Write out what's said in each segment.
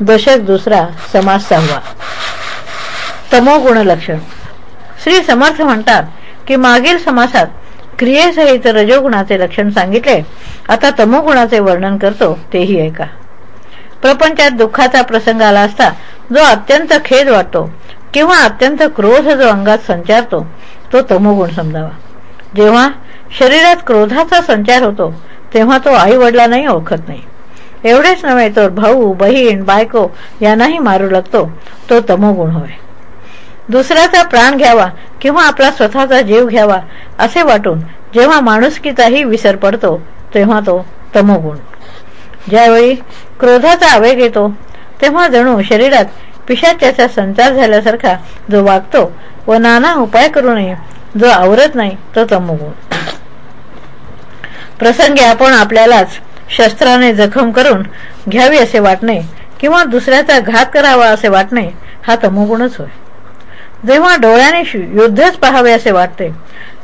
दशक दुसरा समास सहावा तमोगुण लक्षण. श्री समर्थ म्हणतात की मागील समासात क्रियेसहित रजोगुणाचे लक्षण सांगितले. आता तमोगुणाचे वर्णन करतो तेही ऐका. प्रपंचात दुःखाचा प्रसंग आला असता जो अत्यंत खेद वाटतो किंवा अत्यंत क्रोध जो अंगात संचारतो तो तमोगुण समजावा. जेव्हा शरीरात क्रोधाचा संचार होतो तेव्हा तो आई वडिलांनाही ओळखत नाही. एवढेच नव्हे तर भाऊ बहीण बायको यांनाही मारू लागतो. तो तमोगुण होय. दुसऱ्याचा प्राण घ्यावा किंवा आपला स्वतःचा जीव घ्यावा असे वाटून जेव्हा माणुसकीचाही विसर पडतो तेव्हा तो तमोगुण. ज्यावेळी क्रोधाचा आवेग येतो तेव्हा जणू शरीरात पिशाच्याचा संचार झाल्यासारखा जो वागतो व नाना उपाय करू नये जो आवरत नाही तो तमोगुण. प्रसंगी आपण आपल्यालाच शस्त्राने जखम करून घ्यावी असे वाटणे किंवा दुसऱ्याचा घात करावा असे वाटणे हा तमोगुणच होय. जेव्हा डोळ्याने युद्धच पाहावे असे वाटते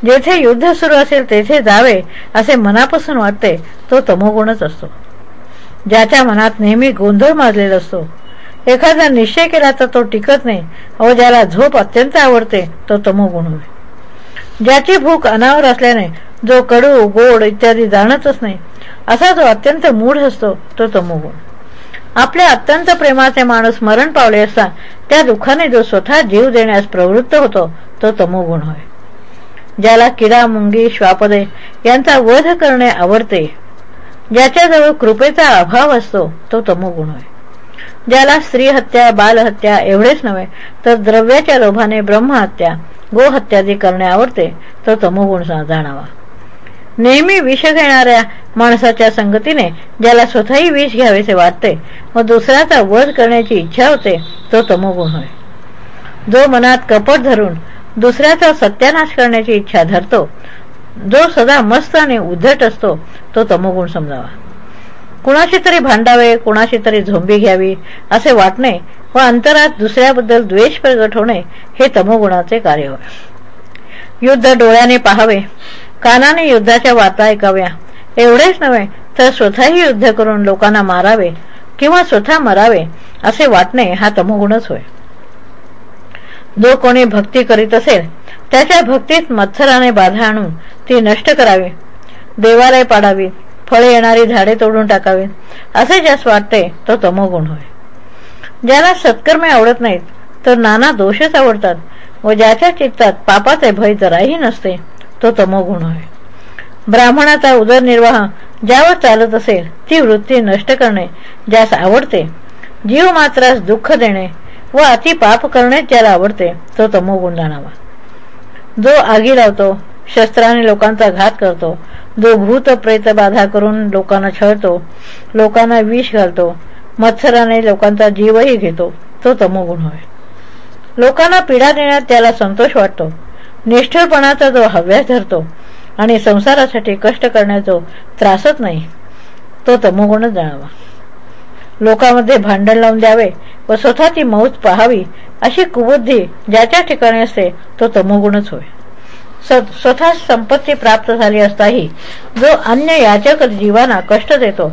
जेथे युद्ध सुरू असेल तेथे जावे असे मनापासून वाटते तो तमोगुणच असतो. ज्याच्या मनात नेहमी गोंधळ माजलेला असतो एखादा निश्चय केला तर तो टिकत नाही व ज्याला झोप अत्यंत आवडते तो तमोगुण होय. ज्याची भूक अनावर असल्याने जो कडू गोड इत्यादी जाणतच नाही. असा जो अत्यंत मूढ असतो तो तमोगुण. आपल्या अत्यंत प्रेमाचे माणूस मरण पावले असता त्या दुःखाने जो स्वतः जीव देण्यास प्रवृत्त होतो तो तमोगुण होय. ज्याला किडा मुंगी श्वापदे यांचा वध करणे आवडते ज्याच्याजवळ कृपेचा अभाव असतो तो तमोगुण होय. ज्याला स्त्री हत्या बालहत्या एवढेच नव्हे तर द्रव्याच्या लोभाने ब्रह्महत्या गोहत्यादी करणे आवडते तो तमोगुण जाणावा. नेहमी विष घेणाऱ्या माणसाच्या संगतीने ज्याला स्वतःही विष घ्यावेसे वाटते व दुसऱ्याचा वध करण्याची इच्छा होते तो तमोगुण होय. जो मनात कपट धरून दुसऱ्याचा सत्यानाश करण्याची इच्छा धरतो जो सदा मस्त आणि उद्धट असतो तो तमोगुण समजावा. कुणाशी तरी भांडावे कुणाशी तरी झोंबी घ्यावी असे वाटणे व अंतरात दुसऱ्याबद्दल द्वेष प्रगट होणे हे तमोगुणाचे कार्य होय. युद्ध डोळ्याने पाहावे कानाने युद्धाच्या वार्ता ऐकाव्या. एवढेच नव्हे तर स्वतःही युद्ध करून लोकांना मारावे किंवा स्वतः मरावे असे वाटणे हा तमोगुणच होय. जो कोणी भक्ती करीत असेल त्याच्या भक्तीत मत्सराने बाधा आणून ती नष्ट करावी. देवालय पाडावी फळे येणारी झाडे तोडून टाकावी असे ज्यास वाटते तो तमोगुण होय. ज्याला सत्कर्मे आवडत नाहीत तर नाना दोषच आवडतात व ज्याच्या चित्तात पापाचे भय जराही नसते तो तमोगुण होय ब्राह्मणाचा उदरनिर्वाह ज्यावर चालत असेल ती वृत्ती नष्ट करणे ज्यास आवडते जीव मात्रास दुःख देणे व अति पाप करणे ज्याला आवडते तो तमोगुण जाणावा जो आगी लावतो शस्त्राने लोकांचा घात करतो जो भूत प्रेत बाधा करून लोकांना छळतो लोकांना विष घालतो मत्सराने लोकांचा जीवही घेतो तो तमोगुण होय. लोकांना पीडा देण्यात त्याला संतोष वाटतो निष्ठळपणाचा जो हव्यास धरतो आणि संसारासाठी कष्ट करण्याचा त्रासच नाही तो तमोगुणच जाणावा. लोकांमध्ये भांडण लावून द्यावे व स्वतःची मौत पाहावी अशी कुबुद्धी ज्याच्या ठिकाणी असते तो तमोगुणच होय. स्वतः संपत्ती प्राप्त झाली असताही जो अन्य याचक जीवांना कष्ट देतो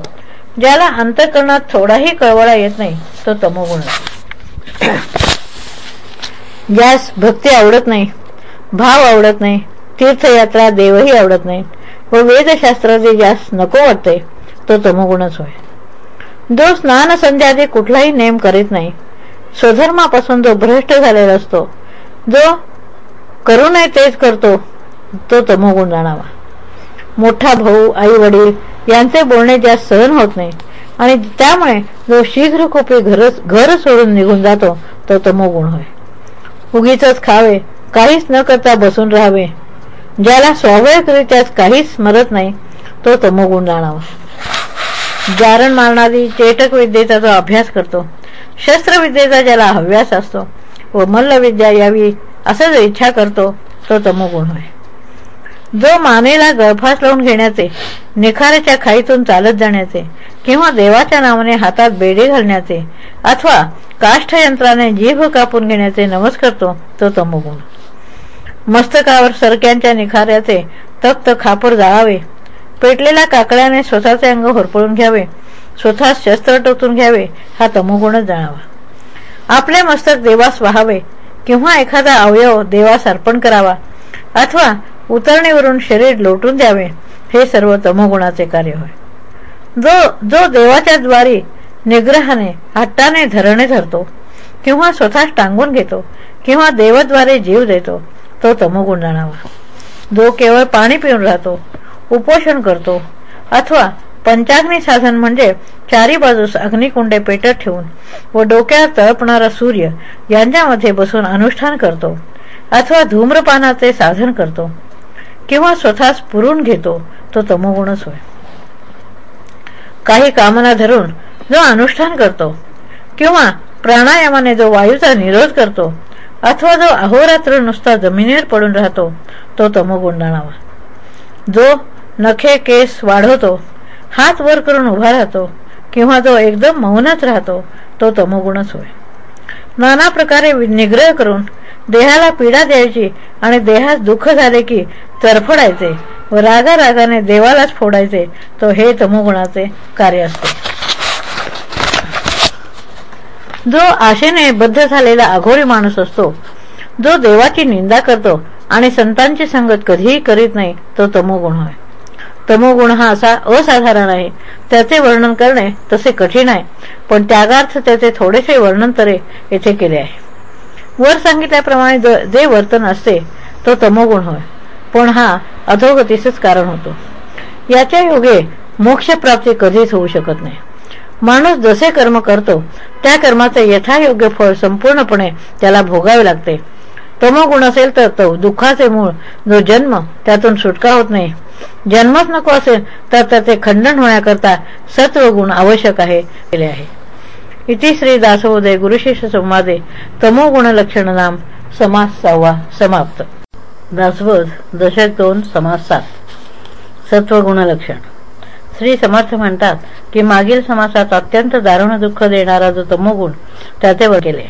ज्याला अंतकरणात थोडाही कळवळा येत नाही तो तमोगुण ज्यास भक्ती आवडत नाही भाव आवडत नाही. तीर्थयात्रा देवही आवडत नाही. व वेदशास्त्र जे ज्यास नको वाटते तो तमोगुणच होय. जो स्नान संध्यादी कुठलाही नेम करीत नाही स्वधर्मापासून जो भ्रष्ट झालेला असतो जो करू नये तेच करतो तो तमोगुण जाणावा. मोठा भाऊ आई वडील यांचे बोलणे ज्यास सहन होत नाही आणि त्यामुळे जो शीघ्र खोपी घर घर सोडून निघून जातो तो तमोगुण होय. उगीच खावे काहीच न करता बसून राहावे. ज्याला स्वाभाविकरित्याच काहीच मरत नाही तो तमोगुण जाणावा जारण मारणारी चेटक विद्येचा जो अभ्यास करतो शस्त्रविद्येचा ज्याला हव्यास असतो व मल्लविद्या यावी असं जो इच्छा करतो तो तमोगुण होय. जो मानेला गळफास लावून घेण्याचे निखाराच्या खाईतून चालत जाण्याचे किंवा देवाच्या नावाने हातात बेडे घालण्याचे अथवा काष्ठयंत्राने जीभ कापून घेण्याचे नमस करतो तो तमोगुण. मस्तकावर सरक्यांच्या निखाऱ्याचे तप्त खापर जाळावे. पेटलेल्या काकड्याने स्वतःचे अंग होरपळून घ्यावे. स्वतः शस्त्र टोचून घ्यावे हा तमोगुणच जाणावा. आपले मस्तक देवास व्हावे किंवा एखादा अवयव देवास अर्पण करावा अथवा उतरणीवरून शरीर लोटून द्यावे हे सर्व तमोगुणाचे कार्य होय. जो जो देवाच्या द्वारी निग्रहाने हट्टाने धरणे धरतो किंवा स्वतः टांगून घेतो किंवा देवद्वारे जीव देतो तो तमोगुण जाणावा जो केवळ पाणी पिऊन राहतो उपोषण करतो अथवा पंचाग्नी साधन म्हणजे चारी बाजूस अग्निकुंडे पेटत ठेवून व डोक्यात तळपणारा सूर्य यांच्यामध्ये बसून अनुष्ठान करतो अथवा धूम्रपानाचे साधन करतो किंवा स्वतःच पुरून घेतो तो तमोगुणच होय काही कामना धरून जो अनुष्ठान करतो किंवा प्राणायामाने जो वायूचा निरोध करतो अथवा जो अहोरात्र नुसता जमिनीवर पडून राहतो तो तमोगुण जाणावा जो नखे केस वाढवतो हात वर करून उभा राहतो किंवा जो एकदम मौनच राहतो तो तमोगुणच होय. नाना प्रकारे निग्रह करून देहाला पीडा द्यायची आणि देहास दुःख झाले की तरफडायचे व रागा रागाने देवालाच फोडायचे तो हे तमोगुणाचे कार्य असते. जो आशेने बद्ध झालेला अघोरी माणूस असतो जो देवाची निंदा करतो आणि संतांची संगत कधीही करीत नाही तो तमोगुण होय तमोगुण हा असा असाधारण आहे. त्याचे वर्णन करणे तसे कठीण आहे पण त्यागार्थ त्याचे थोडेसे वर्णन तरे येथे केले आहे. वर सांगितल्याप्रमाणे जे वर्तन असते तो तमोगुण होय पण हा अधोगतीचेच कारण होतो. याच्या योगे मोक्षप्राप्ती कधीच होऊ शकत नाही. माणूस जसे कर्म करतो त्या कर्माचे यथायोग्य फळ संपूर्णपणे त्याला भोगावे लागते. तमोगुण असेल तर तो दुःखाचे मूळ जो जन्म त्यातून सुटका होत नाही. जन्मच नको असेल तर त्याचे खंडन होण्याकरता सत्वगुण आवश्यक आहे केले आहे. इति श्री दासोदय गुरुशिष्य संवादे तमोगुण लक्षण नाम समास सहावा समाप्त. दासबोध दशक दोन समास सात. सत्वगुण लक्षण. श्री समर्थ म्हणतात की मागील समासात अत्यंत दारुण दुःख देणारा जो तमोगुण त्याचे वर केले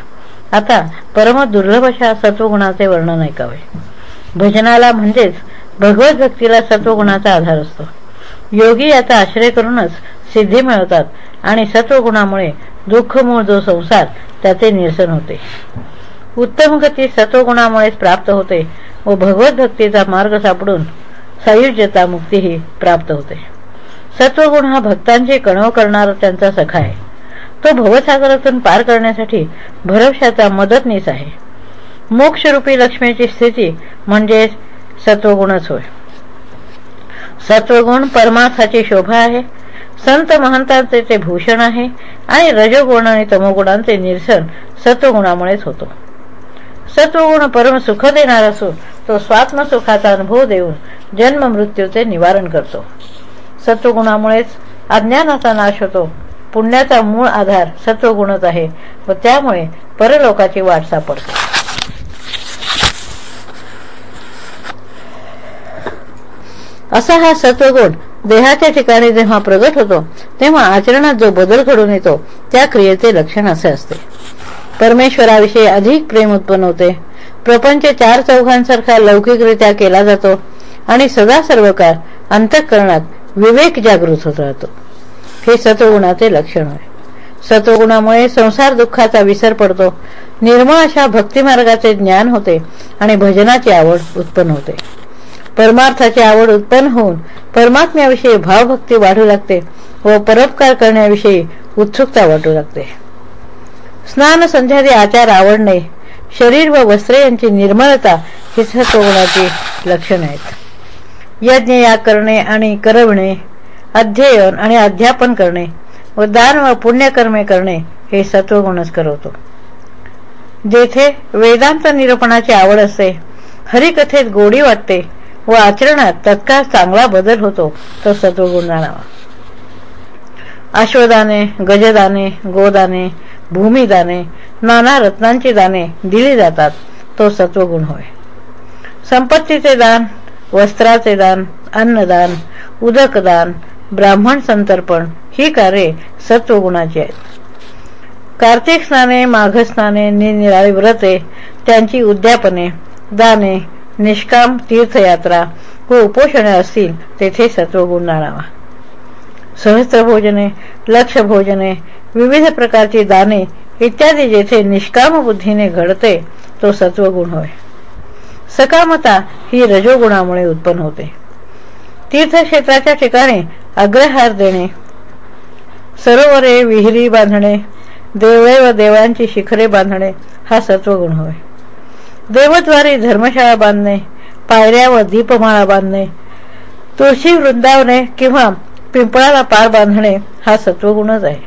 आता परम दुर्लभ अशा सत्वगुणाचे वर्णन ऐकावे. भजनाला म्हणजेच भगवत भक्तीला सत्वगुणाचा आधार असतो. योगी याचा आश्रय करूनच सिद्धी मिळवतात आणि सत्वगुणामुळे दुःखमूळ जो संसार त्याचे निरसन होते. उत्तम गती सत्वगुणामुळेच प्राप्त होते व भगवत भक्तीचा मार्ग सापडून सायुज्यता मुक्तीही प्राप्त होते. सत्वगुण हा भक्तांचे कणव करणारा त्यांचा सखा आहे. तो भवसागरातून पार करण्यासाठी भरवशाचा मदतनीस आहे. मोक्षरूपी लक्ष्मीची स्थिती म्हणजे सत्वगुणच होय. सत्वगुण परमार्थाची शोभा आहे. संत महंतांचे ते भूषण आहे आणि रजोगुण आणि तमोगुणांचे निरसन सत्वगुणामुळेच होतो. सत्वगुण परम सुख देणार असून तो स्वात्मसुखाचा अनुभव देऊन जन्म मृत्यूचे निवारण करतो. सत्वगुणामुळेच अज्ञानाचा नाश होतो. पुण्याचा मूळ आधार सत्वगुणच आहे व त्यामुळे परलोकाची वाट सापडते. असा हा सत्वगुण देहाच्या ठिकाणी जेव्हा प्रगट होतो तेव्हा आचरणात जो बदल घडून येतो त्या क्रियेचे लक्षण असे असते. परमेश्वराविषयी अधिक प्रेम उत्पन्न होते. प्रपंच चार चौघांसारखा लौकिकरित्या केला जातो आणि सदा सर्व काळ अंतःकरणात विवेक जागृत होत राहतो. हे सत्वगुणाचे लक्षण होय सत्वगुणामुळे संसार दुःखाचा विसर पडतो. निर्मळ अशा भक्तिमार्गाचे ज्ञान होते आणि भजनाची आवड उत्पन्न होते. परमार्थाची आवड उत्पन्न होऊन परमात्म्याविषयी भावभक्ती वाढू लागते व परोपकार करण्याविषयी उत्सुकता वाटू लागते. स्नान संध्यादी आचार आवडणे शरीर व वस्त्रे यांची निर्मळता ही सत्वगुणाची लक्षण आहेत. यज्ञ या करणे आणि करविणे अध्ययन आणि अध्यापन करणे व दान व पुण्यकर्मे करणे हे सत्वगुणच करवतो. जेथे वेदांत निरूपणाची आवड असते हरिकथेत गोडी वाटते व आचरणात तत्काळ चांगला बदल होतो तो सत्वगुण जाणावा. अश्वदाने गजदाने गोदाने भूमिदाने नाना रत्नांची दाने दिली जातात तो सत्वगुण होय. संपत्तीचे दान वस्त्राचे दान अन्नदान उदकदान ब्राह्मण संतर्पण ही कार्ये सत्वगुणाची आहेत. कार्तिक स्नाने माघस्नाने निनिराळी व्रते त्यांची उद्यापने दाने निष्काम तीर्थयात्रा व उपोषणे असतील तेथे सत्वगुण जाणावा सहस्त्रभोजने लक्षभोजने विविध प्रकारची दाने इत्यादी जेथे निष्काम बुद्धीने घडते तो सत्वगुण होय. सकामता ही रजोगुणामुळे उत्पन्न होते. तीर्थक्षेत्राच्या ठिकाणी अग्रहार देणे सरोवरे विहिरी बांधणे देवळे व देवांची शिखरे बांधणे हा सत्वगुण होय. देवद्वारी धर्मशाळा बांधणे पायऱ्या व दीपमाळा बांधणे तुळशी वृंदावने किंवा पिंपळाला पार बांधणे हा सत्वगुणच आहे.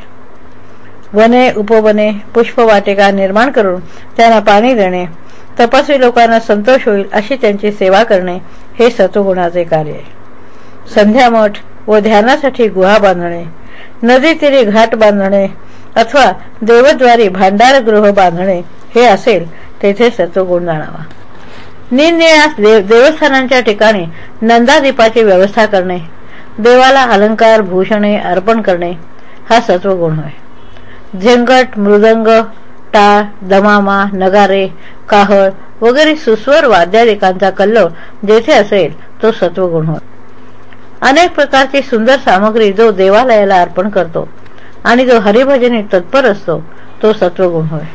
वने उपवने पुष्पवाटिका निर्माण करून त्यांना पाणी देणे तपस्वी लोकांना संतोष होईल अशी त्यांची सेवा करणे हे सत्वगुणाचे कार्य आहे. संध्यामठ व ध्यानासाठी गुहा बांधणे नदी तिरी घाट बांधणे अथवा देवद्वारी भांडारगृह बांधणे हे असेल तेथे सत्वगुण जाणावा. निरनिळ्यास देव देवस्थानांच्या ठिकाणी नंदादीपाची व्यवस्था करणे देवाला अलंकार भूषणे अर्पण करणे हा सत्वगुण होय. झेंगट मृदंग टाळ दमामा नगारे काहळ वगैरे सुस्वर वाद्यादिकांचा कल्लो जेथे असेल तो सत्वगुण होय. अनेक प्रकारची सुंदर सामग्री जो देवालयाला अर्पण करतो आणि जो हरिभजनी तत्पर असतो तो सत्वगुण होय.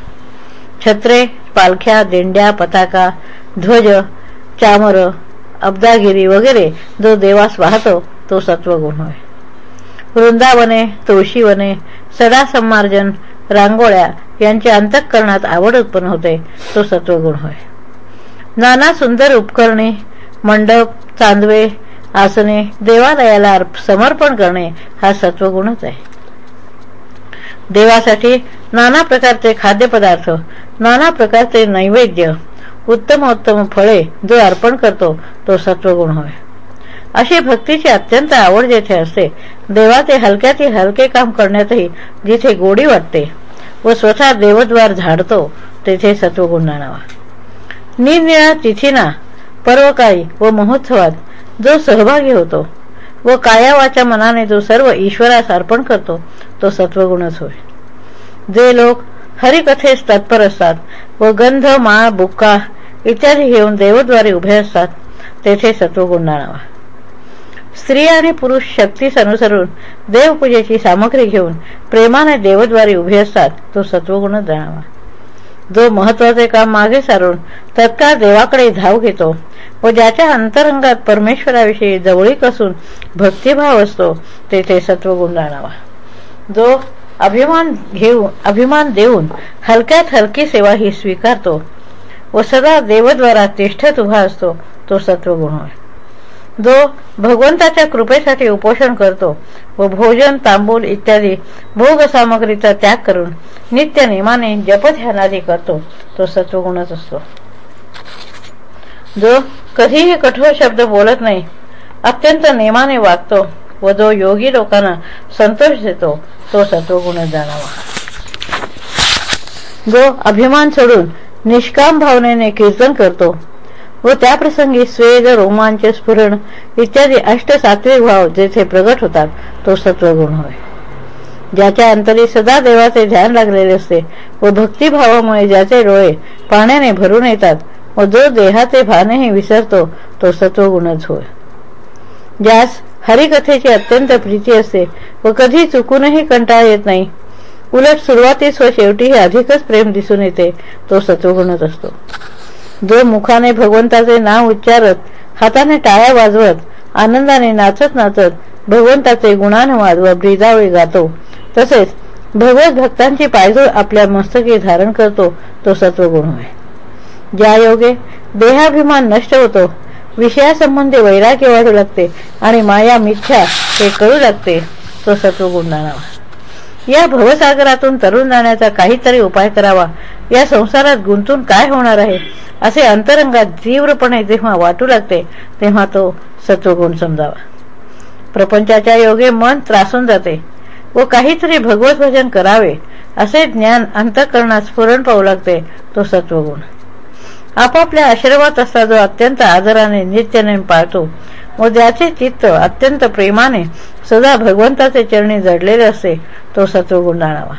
छत्रे पालख्या दिंड्या पताका ध्वज चामर अब्दागिरी वगैरे जो देवास वाहतो तो सत्वगुण होय. वृंदावने तुळशीवने सडा संमार्जन रांगोळ्या यांच्या अंतःकरणात आवड उत्पन्न होते. तो सत्वगुण होय. नाना सुंदर उपकरणे मंडप चांदवे आसने देवालयाला समर्पण करणे हा सत्वगुणच आहे. देवासाठी नाना प्रकारचे खाद्यपदार्थ नाना प्रकारचे नैवेद्य उत्तमोत्तम फळे जो अर्पण करतो तो सत्वगुण होय. अशी भक्तीची अत्यंत आवड जेथे असते देवाचे हलक्यातील हलके काम करण्यातही जिथे गोडी वाटते व स्वतः देवद्वार झाडतो तेथे सत्वगुण जाणावा निरनिळा तिथीना पर्वकाळी व महोत्सवात जो सहभागी होतो व कायावाच्या मनाने जो सर्व ईश्वरास अर्पण करतो तो सत्वगुणच होय. जे लोक हरिकथेस तत्पर असतात व गंध माळ बुक्का इत्यादी घेऊन देवद्वारे उभे असतात तेथे सत्वगुण जाणावा स्त्री आणि पुरुष शक्तीस अनुसरून देवपूजेची सामग्री घेऊन प्रेमाने देवद्वारे उभे असतात तो सत्वगुणच जाणावा. जो महत्त्वाचे काम मागे सारून तत्काळ देवाकडे धाव घेतो व ज्याच्या अंतरंगात परमेश्वराविषयी जवळीक असून भक्तिभाव असतो तेथे सत्वगुण जाणावा. जो अभिमान घेऊन अभिमान देऊन हलक्यात हलकी सेवा ही स्वीकारतो व सदा देवद्वारा तिष्ठत उभा असतो तो सत्वगुण होय. जो भगवंताच्या कृपेसाठी उपोषण करतो व भोजन तांबूल इत्यादी भोग सामग्रीचा त्याग करून नित्य नेमाने जपध्यानादी करतो. तो सत्वगुणच असतो. जो कधीही कठोर शब्द बोलत नाही अत्यंत नेमाने वागतो व जो योगी लोकांना संतोष देतो तो सत्वगुण जाणावा. जो अभिमान सोडून निष्काम भावनेने कीर्तन करतो व त्याप्रसंगी स्वेद रोमांच स्फुरण इत्यादी अष्टसात्विक भाव जेथे प्रगट होतात तो सत्वगुण होय. ज्याच्या अंतरी सदा देवाचे ध्यान लागलेले असते व भक्तिभावामुळे ज्याचे डोळे पाण्याने भरून येतात व जो देहाचे भानही विसरतो तो सत्वगुणच होय. ज्यास हरिकथेची अत्यंत प्रीती असते व कधी चुकूनही कंटाळा येत नाही उलट सुरुवातीस व शेवटीही अधिकच प्रेम दिसून येते तो सत्वगुणच असतो. जो मुखाने भगवंताचे नाव उच्चारत हाताने टाळ्या वाजवत आनंदाने नाचत नाचत भगवंताचे गुणानुवाद व ब्रिजावळी गातो. तसेच भगवत भक्तांची पायजोळ आपल्या मस्तकी धारण करतो तो सत्वगुण होय. ज्या योगे देहाभिमान नष्ट होतो विषयासंबंधी वैराग्य वाढू लागते आणि माया मिथ्या हे कळू लागते तो सत्वगुण नावा या भवसागरातून तरुण जाण्याचा काहीतरी उपाय करावा. या संसारात गुंतून काय होणार आहे? असे अंतरंगात तीव्रपणे जेव्हा वाटू लागते तेव्हा तो सत्वगुण समजावा. प्रपंचाच्या योगे मन त्रासून जाते व काहीतरी भगवत भजन करावे असे ज्ञान अंतकरणात स्फुरण पाहू लागते तो सत्वगुण आपापल्या आशीर्वाद असता जो अत्यंत आदराने नित्यनेम पाळतो व ज्याचे चित्त अत्यंत प्रेमाने सदा भगवंताचे चरणी जडलेले असते तो सत्वगुण जाणावा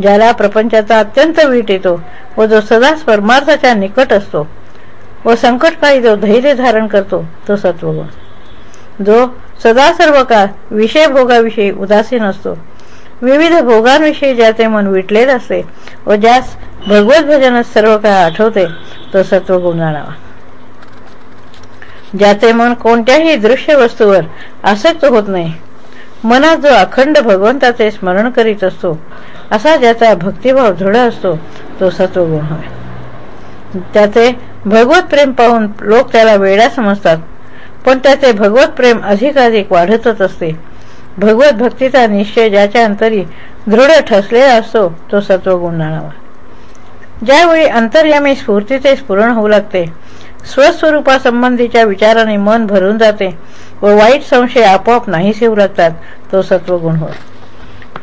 ज्याला प्रपंचाचा अत्यंत वीट येतो व जो सदा परमार्थाच्या निकट असतो व संकटकाळी जो धैर्य धारण करतो तो सत्वगुण जो सदा सर्व काळ विषय भोगाविषयी उदासीन असतो विविध भोगांविषयी ज्याचे मन विटलेले असते व ज्यास भगवत भजनच सर्व काळ आठवते तो सत्वगुण जाणावा ज्याचे मन कोणत्याही दृश्य वस्तूवर आसक्त होत नाही. मनात जो अखंड भगवंताचे स्मरण करीत असतो असा ज्याचा भक्तिभाव दृढ असतो तो सत्वगुण होय. त्याचे भगवत प्रेम पाहून लोक त्याला वेळा समजतात पण त्याचे भगवत प्रेम अधिकाधिक वाढतच असते. भगवत भक्तीचा निश्चय ज्याच्या अंतरी दृढ ठसलेला असतो तो सत्वगुण जाणावा. ज्यावेळी अंतर्यामी स्फूर्तीचे स्फुरण होऊ लागते स्वस्वरूपासंबंधीच्या विचाराने मन भरून जाते व वाईट संशय आपोआप नाही येऊ लागतात तो सत्वगुण होय.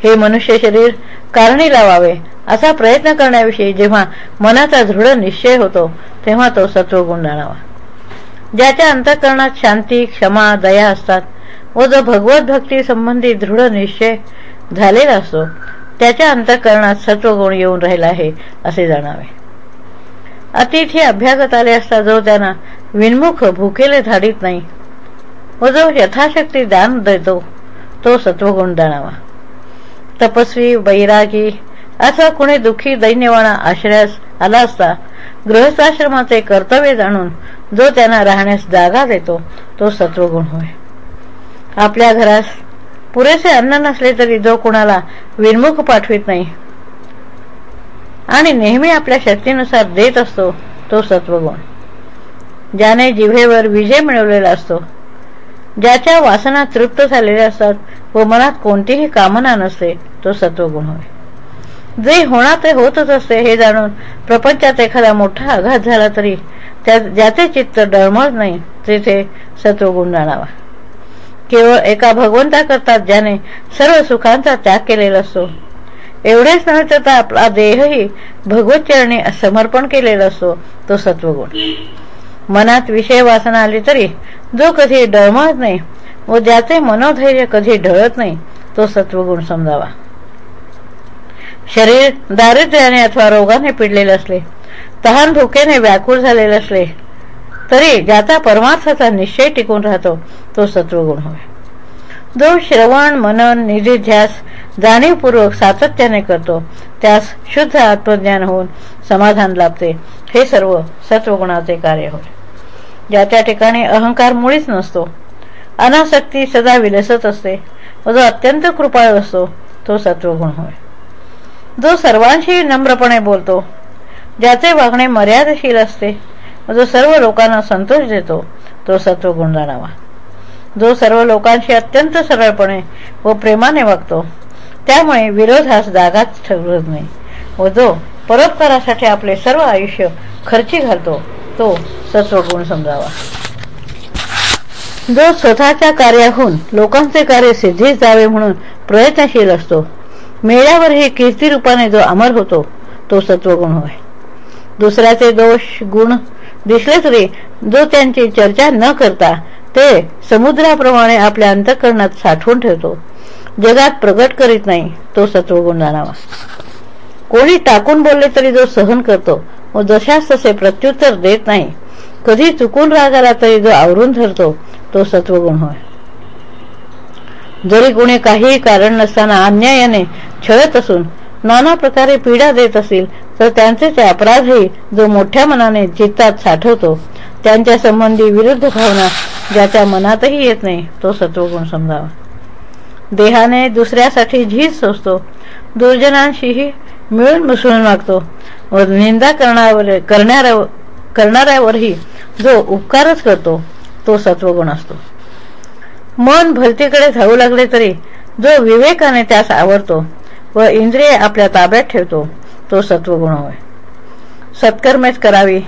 हे मनुष्य शरीर कारणी लावावे असा प्रयत्न करण्याविषयी जेव्हा मनाचा दृढ निश्चय होतो तेव्हा तो सत्वगुण जाणावा. ज्याच्या अंतःकरणात शांती क्षमा दया असतात व जो भगवत भक्ती संबंधी दृढ निश्चय झालेला असतो त्याच्या अंतःकरणात सत्वगुण येऊन राहिला आहे असे जाणावे. अतिथी अभ्यागत आले असता जो त्यांना विनमुख भुकेले धाडीत नाही. व जो यथाशक्ती दान देतो तो सत्वगुण जाणावा तपस्वी बैरागी असा कुणी दुःखी दैन्यवाणा आश्रयास आला असता गृहस्थाश्रमाचे कर्तव्य जाणून जो त्यांना राहण्यास जागा देतो तो सत्वगुण होय. आपल्या घरास पुरेसे अन्न नसले तरी जो कुणाला विनमुख पाठवित नाही आणि नेहमी आपल्या शक्तीनुसार देत असतो तो सत्वगुण. ज्याने जिभेवर विजय मिळवलेला असतो ज्याच्या वासना तृप्त झालेल्या असतात व मनात कोणतीही कामना नसते तो सत्वगुण होय. जे होणार ते होतच असते हे जाणून प्रपंचात एखादा मोठा आघात झाला तरी त्या ज्याचे चित्त डळमळ नाही तेथे सत्वगुण जाणावा. केवळ एका भगवंताकरता ज्याने सर्व सुखांचा त्याग केलेला असतो एवढेच नव्हे तर आपला देहही भगवतचरणी समर्पण केलेला असतो तो सत्वगुण मनात विषय वासना आली तरी जो कधी डळमळत नाही व ज्याचे मनोधैर्य कधी ढळत नाही तो सत्वगुण समजावा. शरीर दारिद्र्याने अथवा रोगाने पिडलेले असले तहान भुकेने व्याकुळ झालेले असले तरी ज्याचा परमार्थाचा निश्चय टिकून राहतो तो सत्वगुण होय. जो श्रवण मनन निधिध्यास जाणीवपूर्वक सातत्याने करतो त्यास शुद्ध आत्मज्ञान होऊन समाधान लाभते. हे सर्व सत्वगुणाचे कार्य होय. ज्या त्या ठिकाणी अहंकार मुळीच नसतो अनासक्ती सदा विलसत असते व जो अत्यंत कृपाळ असतो तो सत्वगुण होय. जो सर्वांशी नम्रपणे बोलतो ज्याचे वागणे मर्यादशील असते व जो सर्व लोकांना संतोष देतो तो सत्वगुण जाणावा. जो सर्व लोकांशी अत्यंत सरळपणे व प्रेमाने वागतो त्यामुळे विरोधास जागाच ठरत नाही. व जो परोपकारासाठी आपले सर्व आयुष्य खर्ची घालतो तो सत्वगुण समजावा. जो स्वतःच्या कार्याहून लोकांचे कार्य सिद्धीच जावे म्हणून प्रयत्नशील असतो मेळ्यावरही कीर्ती रूपाने जो अमर होतो तो सत्वगुण होय. दुसऱ्याचे दोष गुण दिसले तरी जो त्यांची चर्चा न करता ते समुद्राप्रमाणे आपल्या अंतकरणात साठवून ठेवतो. जगात प्रगट करीत नाही तो सत्वगुण जाणावा. कोणी टाकून बोलले तरी जो सहन करतो व जशास तसे प्रत्युत्तर देत नाही कधी चुकून रागाला तरी जो आवरून धरतो तो सत्वगुण होय. जरी कोणी काहीही कारण नसताना अन्यायाने छळत असून नाना प्रकारे पीडा देत असेल तर त्यांचे ते अपराधही जो मोठ्या मनाने चित्तात साठवतो त्यांच्या संबंधी विरुद्ध भावना ज्याच्या मनातही येत नाही तो सत्वगुण समजावा. देहाने दुसऱ्यासाठी झीज सोसतो. दुर्जनांशीही मिळून मिसळून वागतो. व निंदा करणाऱ्यावर करणाऱ्या करणाऱ्यावरही जो उपकारच करतो तो सत्वगुण असतो. मन भलतीकडे धावू लागले तरी जो विवेकाने त्यास आवडतो व इंद्रिय आपल्या ताब्यात ठेवतो तो सत्वगुण होय. सत्कर्मेच करावी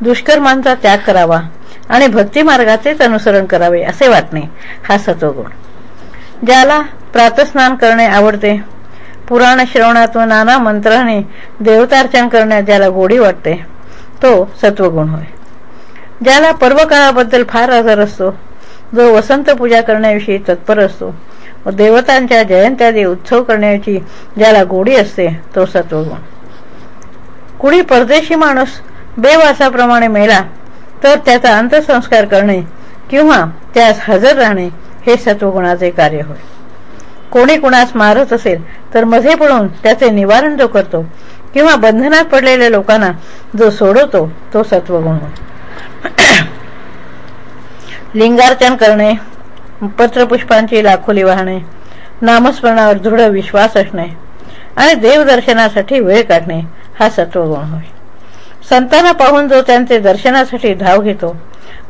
दुष्कर्मांचा त्याग करावा आणि भक्तिमार्गाचेच अनुसरण करावे असे वाटणे हा सत्वगुण. ज्याला प्रातस्नान करणे आवडते पुराण श्रवणात व नाना मंत्राने देवतार्चन करण्यात ज्याला गोडी वाटते तो सत्वगुण होय. ज्याला पर्वकाळाबद्दल फार आदर असतो जो वसंत पूजा करण्याविषयी तत्पर असतो व देवतांच्या जयंत्यादी उत्सव करण्याची ज्याला गोडी असते तो सत्वगुण. कुणी परदेशी माणूस बेवासाप्रमाणे मेला तर त्याचा अंतसंस्कार करणे किंवा त्यास हजर राहणे हे सत्वगुणाचे कार्य होय. कोणी कुणास मारत असेल तर मध्ये पडून त्याचे निवारण जो करतो किंवा बंधनात पडलेल्या लोकांना जो सोडवतो तो सत्वगुण होय. लिंगार्चन करणे पत्रपुष्पांची लाखोली वाहणे नामस्मरणावर दृढ विश्वास असणे आणि देवदर्शनासाठी वेळ काढणे हा सत्वगुण होय. संतांना पाहून जो त्यांचे दर्शनासाठी धाव घेतो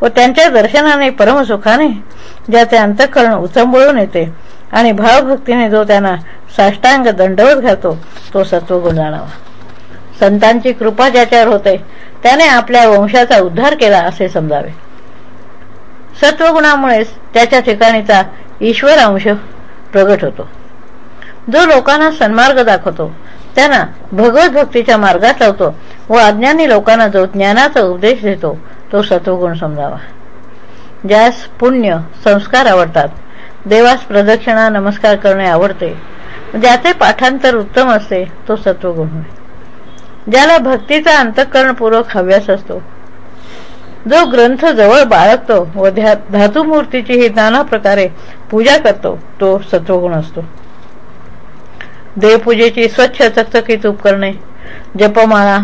व त्यांच्या दर्शनाने परमसुखाने ज्याचे अंतःकरण उचंबळून येते आणि भावभक्तीने जो त्यांना साष्टांग दंडवत घालतो तो सत्वगुण जाणावा. संतांची कृपा ज्याच्यावर होते त्याने आपल्या वंशाचा उद्धार केला असे समजावे. सत्वगुणामुळेच त्याच्या ठिकाणीचा ईश्वर अंश प्रगट होतो. जो लोकांना सन्मार्ग दाखवतो त्यांना भगवत भक्तीच्या मार्गात लावतो व अज्ञानी लोकांना जो ज्ञानाचा उपदेश देतो तो सत्वगुण समजावा. ज्यास पुण्य संस्कार आवडतात. देवास प्रदक्षिणा नमस्कार करणे आवडते. ज्याचे पाठांतर उत्तम असते तो सत्वगुण होय. ज्याला भक्तीचा अंतःकरणपूर्वक हव्यास असतो. जो ग्रंथ जवळ बाळगतो व धातुमूर्तीची ही नाना प्रकारे पूजा करतो तो सत्वगुण असतो. देवपूजेची स्वच्छ चकचकीत उपकरणे जपमाळा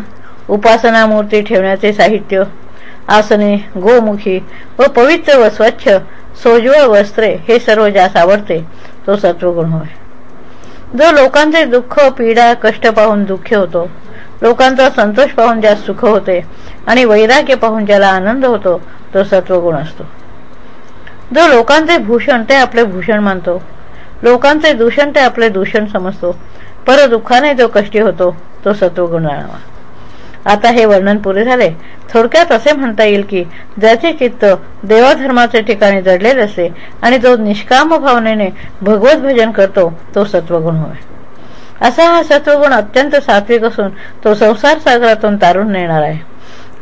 उपासना मूर्ती ठेवण्याचे साहित्य आसने गोमुखी व पवित्र व स्वच्छ सोज्वळ वस्त्रे हे सर्व ज्यास आवडते तो सत्वगुण होय. जो लोकांचे दुःख पीडा कष्ट पाहून दुःख होतो लोकांचा संतोष पाहून ज्यास सुख होते आणि वैराग्य पाहून ज्याला आनंद होतो तो सत्वगुण असतो. जो लोकांचे भूषण ते आपले भूषण मानतो लोकांचे दूषण ते आपले दूषण समजतो. पर दुःखाने जो कष्टी होतो तो सत्वगुण जाणावा आता हे वर्णन पुरे झाले. थोडक्यात असे म्हणता येईल की ज्याचे चित्त देवाधर्माच्या ठिकाणी जडलेले असते आणि जो निष्काम भावनेने भगवत भजन करतो तो सत्वगुण होय. असा हा सत्वगुण अत्यंत सात्विक असून तो संसार सागरातून तारून नेणार आहे.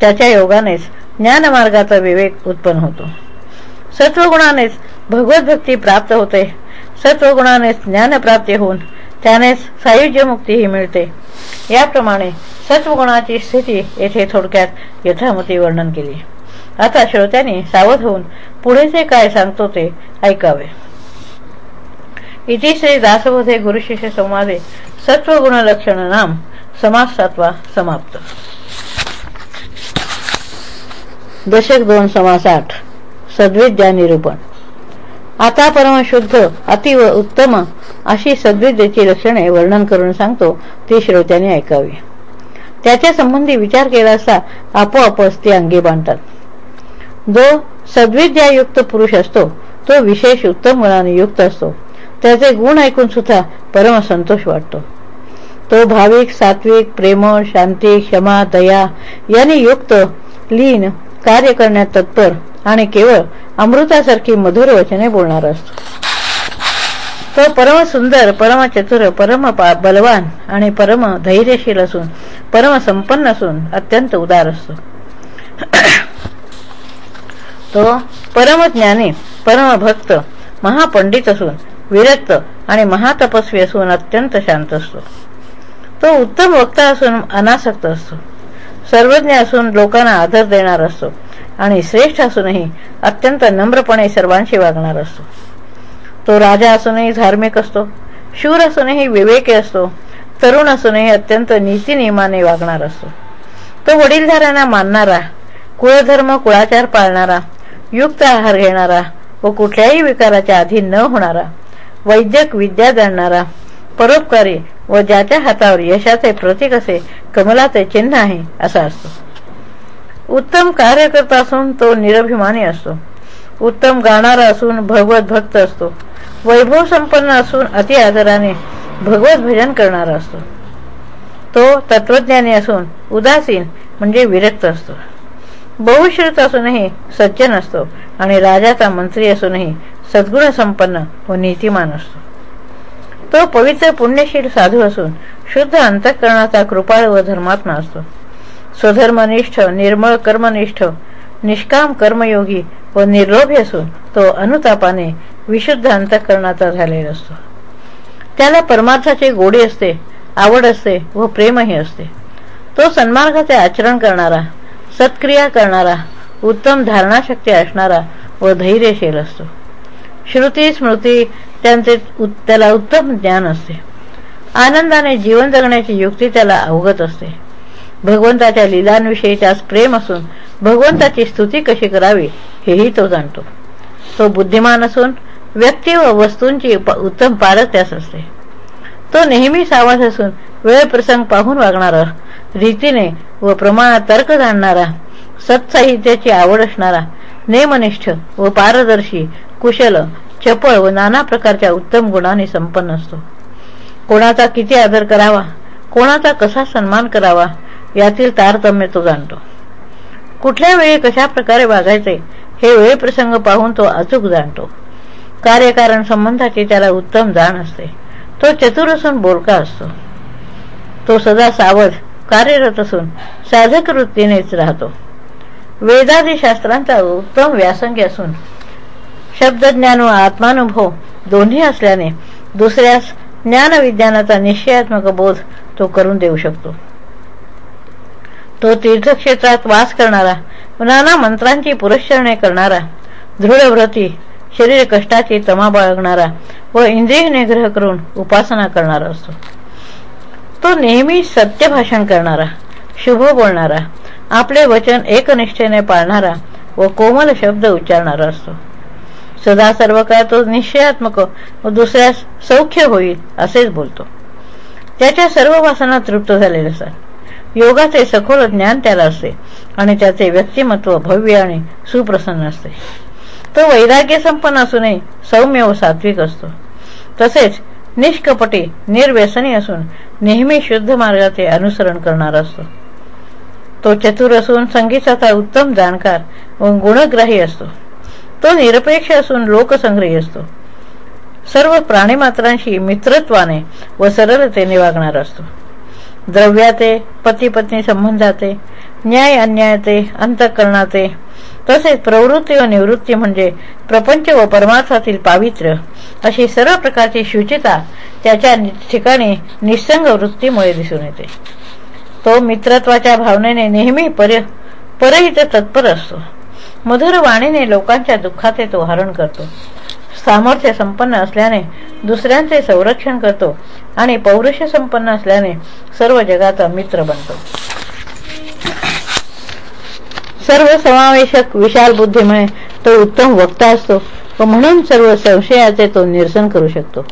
त्याच्या योगानेच ज्ञानमार्गाचा विवेक उत्पन्न होतो. सत्वगुणानेच भगवत भक्ती प्राप्त होते सत्वगुणानेच ज्ञानप्राप्ती होऊन त्यानेच सायुज्य मुक्तीही मिळते. याप्रमाणे सत्वगुणाची स्थिती येथे थोडक्यात यथामती वर्णन केली. आता श्रोत्यांनी सावध होऊन पुढे जे काय सांगतो ते ऐकावे. इति श्री दासबोधे गुरुशिष्य संवादे सत्वगुण लक्षण नाम समास सातवा समाप्त. दशक दोन समास आठ. सद्विद्या निरूपण. आता परमशुद्ध अतिव उत्तम अशी सद्विद्येची लक्षणे वर्णन करून सांगतो ती श्रोत्याने ऐकावी. त्याच्या संबंधी विचार केला असता आपोआपच ती अंगी बांधतात. जो सद्विद्यायुक्त पुरुष असतो तो विशेष उत्तम गुणाने युक्त असतो. त्याचे गुण ऐकून सुद्धा परमसंतोष वाटतो. तो भाविक सात्विक प्रेम शांती क्षमा दया यांनी युक्त लीन कार्य करण्यात तत्पर आणि केवळ अमृतासारखी मधुर वचने बोलणार असतो. तो परम सुंदर परम चतुर परम बलवान आणि परम धैर्यशील असून परम संपन्न असून अत्यंत उदार असतो. तो परम ज्ञानी परम भक्त महापंडित असून विरक्त आणि महातपस्वी असून अत्यंत शांत असतो. तो उत्तम वक्ता असून अनासक्त असतो. सर्वज्ञ असून लोकांना आदर देणार असतो आणि श्रेष्ठ असूनही अत्यंत नम्रपणे सर्वांशी वागणार असतो. तो राजा असूनही धार्मिक असतो शूर असूनही विवेकी असतो तरुण असूनही अत्यंत नीतिनियमाने वागणार असतो. तो वडीलधाऱ्यांना मानणारा कुळधर्म कुळाचार पाळणारा युक्त आहार घेणारा व कुठल्याही विकाराच्या आधी न होणारा वैद्यक विद्या जाणणारा परोपकारी व ज्याच्या हातावर यशाचे प्रतीक असे कमलाचे चिन्ह आहे असा असतो. उत्तम कार्यकर्ता असून तो निरभिमानी असतो. उत्तम गाणारा असून भगवत भक्त असतो. वैभव संपन्न असून अति आदराने भगवत भजन करणारा असतो. तो तत्वज्ञानी असून उदासीन म्हणजे विरक्त असतो. बहुश्रुत असूनही सज्जन असतो आणि राजाचा मंत्री असूनही सद्गुण संपन्न व नीतिमान असतो. तो पवित्र पुण्यशील साधू असून शुद्ध अंतःकरणाचा कृपाळ व धर्मात्मा असतो. स्वधर्मनिष्ठ निर्मळ कर्मनिष्ठ निष्काम कर्मयोगी व निर्लोभी असून तो अनुतापाने विशुद्ध अंतःकरणाचा झालेला असतो. त्याला परमार्थाची गोडी असते आवड असते व प्रेमही असते. तो सन्मार्गाचे आचरण करणारा सत्क्रिया करणारा उत्तम धारणाशक्ती असणारा व धैर्यशील असतो. श्रुती स्मृती त्यांचे त्याला उत्तम ज्ञान असते. आनंदाने जीवन जगण्याची युक्ती त्याला अवगत असते. भगवंताच्या लिलांविषयी त्यास प्रेम असून भगवंताची स्तुती कशी करावी हेही तो जाणतो. तो बुद्धिमान असून व्यक्ती व वस्तूंची उत्तम पारख त्यास असते. तो नेहमी सावध असून वेळ प्रसंग पाहून वागणारा रीतीने व प्रमाणात तर्क जाणणारा सत्साहित्याची आवड असणारा नेमनिष्ठ व पारदर्शी कुशल चपळ व नाना प्रकारच्या उत्तम गुणांनी संपन्न असतो. कोणाचा किती आदर करावा? कोणाचा कसा सन्मान करावा? यातील तारतम्य तो जाणतो. कुठल्या वेळी कशा प्रकारे वागायचे हे वेळ प्रसंग पाहून तो अचूक जाणतो. कार्यकारण संबंधाची त्याला उत्तम जाण असते. तो चतुर असून बोलका असतो. तो सदा सावध कार्यरत असून साधक वृत्तीनेच राहतो. वेदादी शास्त्रांचा उत्तम व्यासंगी असून शब्दज्ञान व आत्मानुभव दोन्ही असल्याने दुसऱ्यास ज्ञानविज्ञानाचा निश्चयात्मक बोध तो करून देऊ शकतो. तो तीर्थक्षेत्रात वास करणारा नाना मंत्रांची पुरस्करणे करणारा दृढव्रती शरीर कष्टाची तमा बाळगणारा व इंद्रिय निग्रह करून उपासना करणारा असतो. तो नेहमी सत्य भाषण करणारा शुभ बोलणारा आपले वचन एकनिष्ठेने पाळणारा व कोमल शब्द उच्चारणारा असतो. सदा सर्व काळ तो निश्चयात्मक व दुसऱ्यास सौख्य होईल असेच बोलतो. त्याच्या सर्व वासना तृप्त झालेले असतात. योगाचे सखोल ज्ञान त्याला असते आणि त्याचे व्यक्तिमत्व भव्य आणि सुप्रसन्न असते. तो वैराग्य संपन्न असूनही सौम्य व सात्विक असतो. तसेच निष्कपटी निर्व्यसनी असून नेहमी शुद्ध मार्गाचे अनुसरण करणारा असतो. तो चतुर असून संगीताचा उत्तम जाणकार व गुणग्राही असतो. तो निरपेक्ष असून लोकसंग्रही असतो. सर्व प्राणीमात्रांशी मित्रत्वाने व सरळतेने वागणार असतो. द्रव्याते पती पत्नी संबंधाते न्याय अन्यायते अंतकरणाते तसेच प्रवृत्ती व निवृत्ती म्हणजे प्रपंच व परमार्थातील पावित्र्य अशी सर्व प्रकारची शुचिता त्याच्या ठिकाणी निसंग वृत्तीमुळे दिसून येते. तो मित्रत्वाच्या भावनेने नेहमी पर परहित तत्पर असतो. मधुर वाणीने लोकांच्या दुःखाचे तो हरण करतो. सामर्थ्य संपन्न असल्याने दुसऱ्यांचे संरक्षण करतो आणि पौरुष संपन्न असल्याने सर्व जगाचा मित्र बनतो. सर्व समावेशक विशाल बुद्धीमुळे तो उत्तम वक्ता असतो व म्हणून सर्व संशयाचे तो निरसन करू शकतो.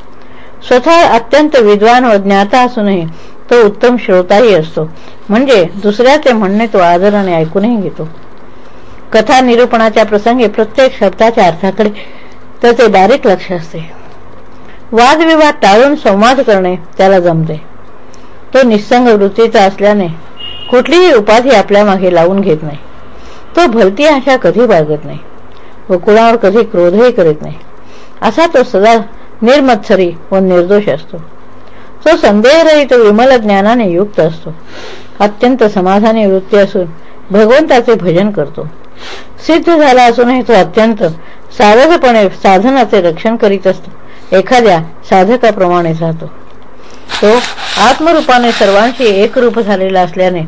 स्वतः अत्यंत विद्वान व ज्ञाता असूनही तो उत्तम श्रोताही असतो. म्हणजे दुसऱ्याचे म्हणणे तो आदराने ऐकूनही घेतो. कथा निरूपणाच्या प्रसंगी प्रत्येक शब्दाच्या अर्थाकडे त्याचे बारीक लक्ष असते. वादविवाद टाळून संवाद करणे त्याला जमते. तो निसंग वृत्तीचा असल्याने कुठलीही उपाधी आपल्या मागे लावून घेत नाही. तो भलती आशा कधी बाळगत नाही व कुणावर कधी क्रोधही करीत नाही. असा तो सदा निर्मत्सरी व निर्दोष असतो. तो संदेहरहित विमल ज्ञानाने युक्त असतो. अत्यंत समाधानी वृत्ती असून भगवंताचे भजन करतो. सिद्ध झाला असूनही तो अत्यंत सावधपणे साधनाचे रक्षण करीत असतो. एखाद्या साधकाप्रमाणे राहतो. तो आत्मरूपाने सर्वांशी एकरूप झालेला असल्याने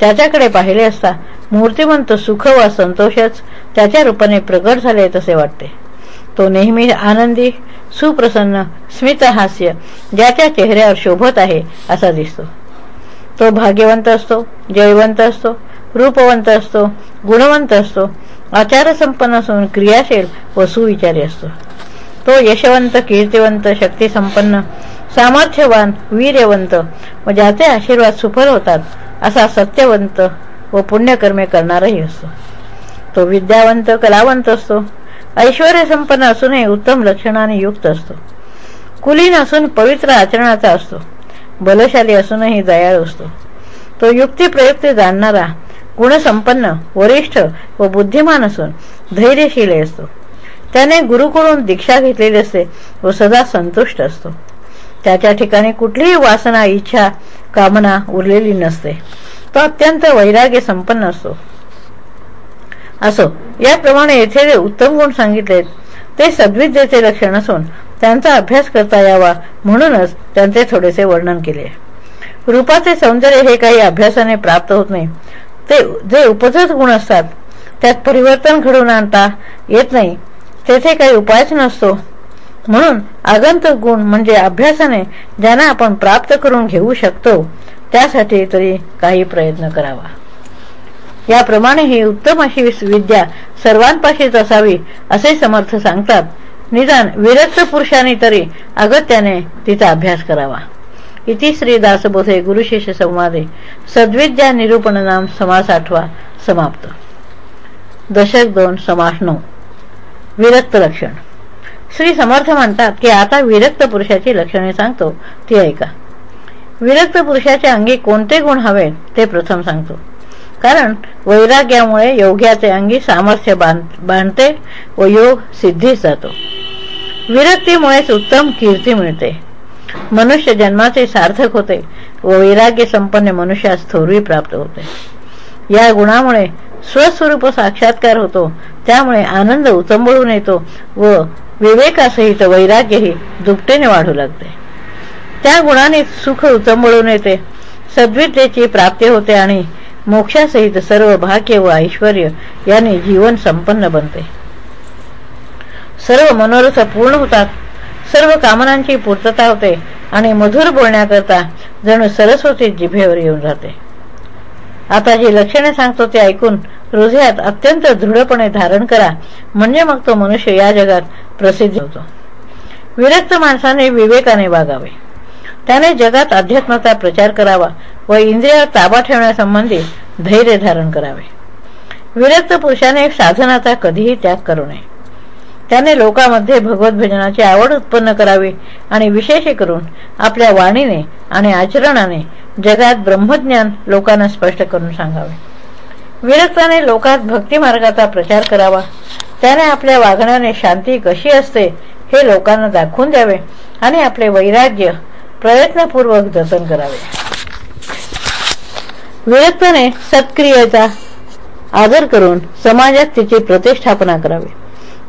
त्याच्याकडे पाहिले असता मूर्तिमंत सुख व संतोषच त्याच्या रूपाने प्रगट झाले तसे वाटते. तो नेहमी आनंदी सुप्रसन्न स्मितहास्य ज्याच्या चेहऱ्यावर शोभत आहे असा दिसतो. तो भाग्यवंत असतो जयवंत असतो रूपवंत असतो गुणवंत असतो आचारसंपन्न असून क्रियाशील व सुविचारी असतो. तो यशवंत कीर्तिवंत शक्तिसंपन्न सामर्थ्यवान वीर्यवंत व ज्याचे आशीर्वाद सुफल होतात असा सत्यवंत व पुण्यकर्मे करणाराही असतो. तो विद्यावंत कलावंत असतो. ऐश्वर संपन्न असूनही उत्तम लक्षणाने युक्त असतो. कुलीन असून पवित्र आचरणाचा असतो. बलशाली असूनही दयाळू असतो. तो युक्तिप्रयुक्ती जाणणारा गुणसंपन्न वरिष्ठ व बुद्धिमान असून धैर्यशील असतो. त्याने गुरुकडून दीक्षा घेतलेली असते व सदा संतुष्ट असतो. त्याच्या ठिकाणी कुठलीही वासना इच्छा कामना उरलेली नसते. तो अत्यंत वैराग्य संपन्न असतो. असो याप्रमाणे येथे जे उत्तम गुण सांगितलेत ते सद्विद्येचे लक्षण असून त्यांचा अभ्यास करता यावा म्हणूनच त्यांचे थोडेसे वर्णन केले. रूपाचे सौंदर्य हे काही अभ्यासाने प्राप्त होत नाही. ते जे उपजत गुण असतात त्यात परिवर्तन घडवून आणता येत नाही. तेथे काही उपायच नसतो. म्हणून आगंत गुण म्हणजे अभ्यासाने ज्यांना आपण प्राप्त करून घेऊ शकतो त्यासाठी तरी काही प्रयत्न करावा. याप्रमाणे ही उत्तम अशी विद्या सर्वांपाशीच असावी असे समर्थ सांगतात. निदान विरक्त पुरुषांनी तरी अगत्याने तिचा अभ्यास करावा. इति श्रीदासबोधे गुरुशिष्य संवादे। सद्विद्या निरूपण नाम समास आठवा समाप्त। दशक दोन समास नऊ। विरक्त लक्षण। श्री समर्थ म्हणतात की आता विरक्त पुरुषाची लक्षणे सांगतो ती ऐका. विरक्त पुरुषाच्या अंगी कोणते गुण हवेत ते प्रथम सांगतो. कारण वैराग्यामुळे योग्याचे अंगी सामर्थ्य बांधते व योग सिद्धीस जातो. विरक्तीमुळेच उत्तम कीर्ती मिळते. मनुष्य जन्माचे सार्थक होते व वैराग्य संपन्न मनुष्यास थोरवी प्राप्त होते. या गुणामुळे स्वस्वरूप साक्षात्कार होतो. त्यामुळे आनंद उचंबळून येतो व विवेकासहित वैराग्यही दुपटेने वाढू लागते. त्या गुणाने सुख उचंबळून येते सद्विद्येची प्राप्ती होते आणि मोक्षासहित सर्व भाग्य व ऐश्वर याने जीवन संपन्न बनते. सर्व मनोरथ पूर्ण होतात सर्व कामनांची पूर्तता होते आणि मधुर बोलण्याकरता जणू सरस्वती जिभेवर येऊन राहते. आता जी लक्षणे सांगतो ते ऐकून हृदयात अत्यंत दृढपणे धारण करा म्हणजे मग तो मनुष्य या जगात प्रसिद्ध होतो. विरक्त माणसाने विवेकाने वागावे. त्याने जगात अध्यात्माचा प्रचार करावा व इंद्रियावर ताबा ठेवण्यासंबंधी धैर्य धारण करावे. विरक्त पुरुषाने साधनाचा कधीही त्याग करू नये. त्याने लोकांमध्ये भगवत भजनाची आवड उत्पन्न करावी आणि विशेष करून आपल्या वाणीने आणि आचरणाने जगात ब्रह्मज्ञान लोकांना स्पष्ट करून सांगावे. विरक्ताने लोकात भक्ती मार्गाचा प्रचार करावा. त्याने आपल्या वागण्याने शांती कशी असते हे लोकांना दाखवून द्यावे आणि आपले वैराग्य प्रयत्नपूर्वक जतन करावे. विरक्ताने सत्क्रियेचा आदर करून समाजात तिची प्रतिष्ठापना करावी.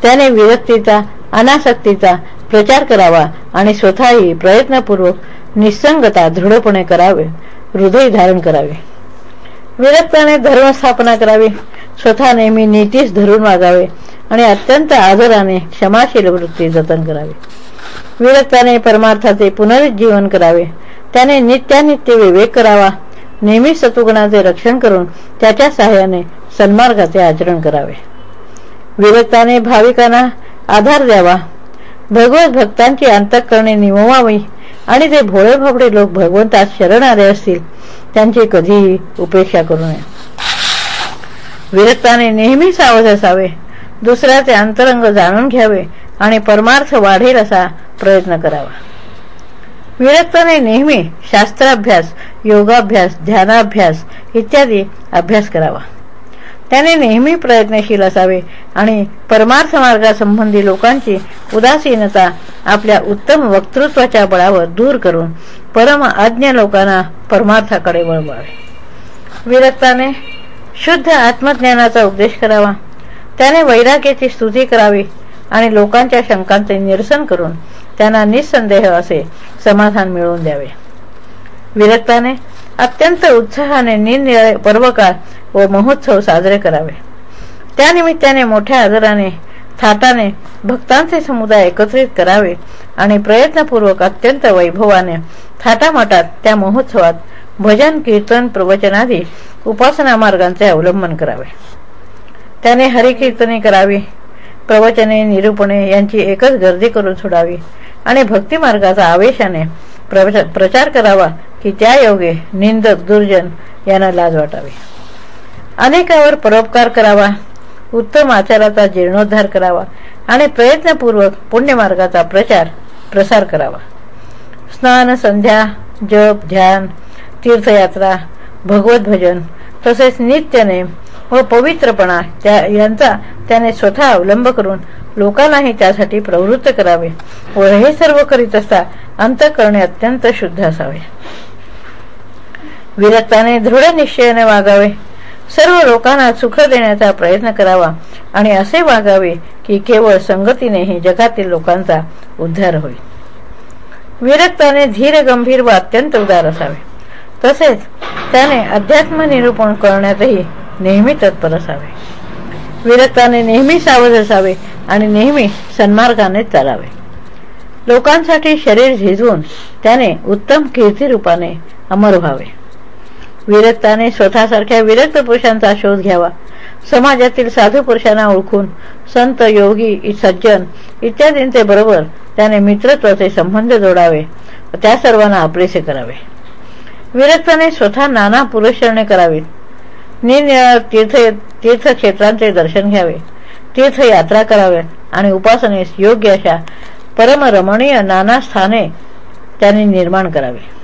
त्याने विरक्तीचा अनासक्तीचा प्रचार करावा आणि स्वतःही प्रयत्नपूर्वक निसंगता दृढपणे करावे हृदय धारण करावे. विरक्ताने धर्मस्थापना करावी. स्वतः नेहमी नीतीस धरून वागावे आणि अत्यंत आदराने क्षमाशील वृत्ती जतन करावी. विरक्ताने परमार्थाचे पुनरुज्जीवन करावे. त्याने नित्यानित्य विवेक करावा. नेहमी सतुगुणाचे रक्षण करून त्याच्या सहाय्याने सन्मार्गाचे आचरण करावे. विरक्ताने भाविकांना आधार द्यावा. भगवत भक्तांची अंतकरणे निमवावी आणि ते भोळे भोबडे लोक भगवंतात शरण आले असतील त्यांची कधीही उपेक्षा करू नये. विरक्ताने नेहमी सावध असावे. दुसऱ्याचे अंतरंग जाणून घ्यावे आणि परमार्थ वाढेल असा प्रयत्न करावा. विरक्ताने नेहमी शास्त्राभ्यास योगाभ्यास ध्यानाभ्यास इत्यादी अभ्यास करावा. त्याने नेहमी प्रयत्नशील असावे आणि परमार्थ मार्गासंबंधी लोकांची उदासीनता आपल्या उत्तम वक्तृत्वाच्या बळावर दूर करून परम आज्ञ लोकांना परमार्थाकडे वळवावे. विरक्ताने शुद्ध आत्मज्ञानाचा उपदेश करावा. त्याने वैराग्याची स्तुती करावी आणि लोकांच्या शंकांचे निरसन करून त्यांना निसंदेह असे समाधान मिळवून द्यावे. विरक्ताने अत्यंत उत्साहाने निरनिराळे पर्वकाळ व महोत्सव साजरे करावे. त्यानिमित्ताने मोठ्या आदराने थाटाने भक्तांचे समुदाय एकत्रित करावे आणि प्रयत्नपूर्वक अत्यंत वैभवाने थाटामाटात त्या महोत्सवात भजन कीर्तन प्रवचनादी उपासना मार्गांचे अवलंबन करावे. त्याने हरिकीर्तने करावी प्रवचने निरूपणे यांची एकच गर्दी करून सोडावी आणि भक्तिमार्गाचा आवेशाने प्रचार करावा की त्या योगे निंदक दुर्जन यांना लाज वाटावी. अनेकावर परोपकार करावा उत्तम आचाराचा जीर्णोद्धार करावा आणि प्रयत्नपूर्वक पुण्यमार्गाचा प्रचार प्रसार करावा. स्नान संध्या जप ध्यान तीर्थयात्रा भगवत भजन तसेच नित्यनेम व पवित्रपणा त्या यांचा त्याने स्वतः अवलंब करून लोकांनाही त्यासाठी प्रवृत्त करावे व हे सर्व करीत असता अंत करणे अत्यंत शुद्ध असावे. विरक्ताने दृढ निश्चयाने वागावे. सर्व लोकांना सुख देण्याचा प्रयत्न करावा आणि असे वागावे की केवळ संगतीनेही जगातील लोकांचा उद्धार होईल. विरक्ताने धीर गंभीर व अत्यंत उदार असावे. तसेच त्याने अध्यात्म निरूपण करण्यातही नेहमी तत्पर असावे. विरक्ताने नेहमी सावध असावे आणि नेहमी सन्मार्गाने चालावे. लोकांसाठी शरीर झिजवून त्याने उत्तम कीर्तिरूपाने अमर व्हावे. विरक्ताने स्वतःसारख्या विरक्त पुरुषांचा शोध घ्यावा. समाजातील साधू पुरुषांना ओळखून संत योगी सज्जन इत्यादींचे बरोबर त्याने मित्रत्वाचे संबंध जोडावे व त्या सर्वांना आपलेसे करावे. विरक्ताने स्वतः नाना पुरुषरणे करावीत निनिळ तीर्थ तीर्थक्षेत्रांचे दर्शन घ्यावे. तीर्थयात्रा कराव्यात आणि उपासनेस योग्य अशा परमरमणीय नाना स्थाने त्यांनी निर्माण करावे.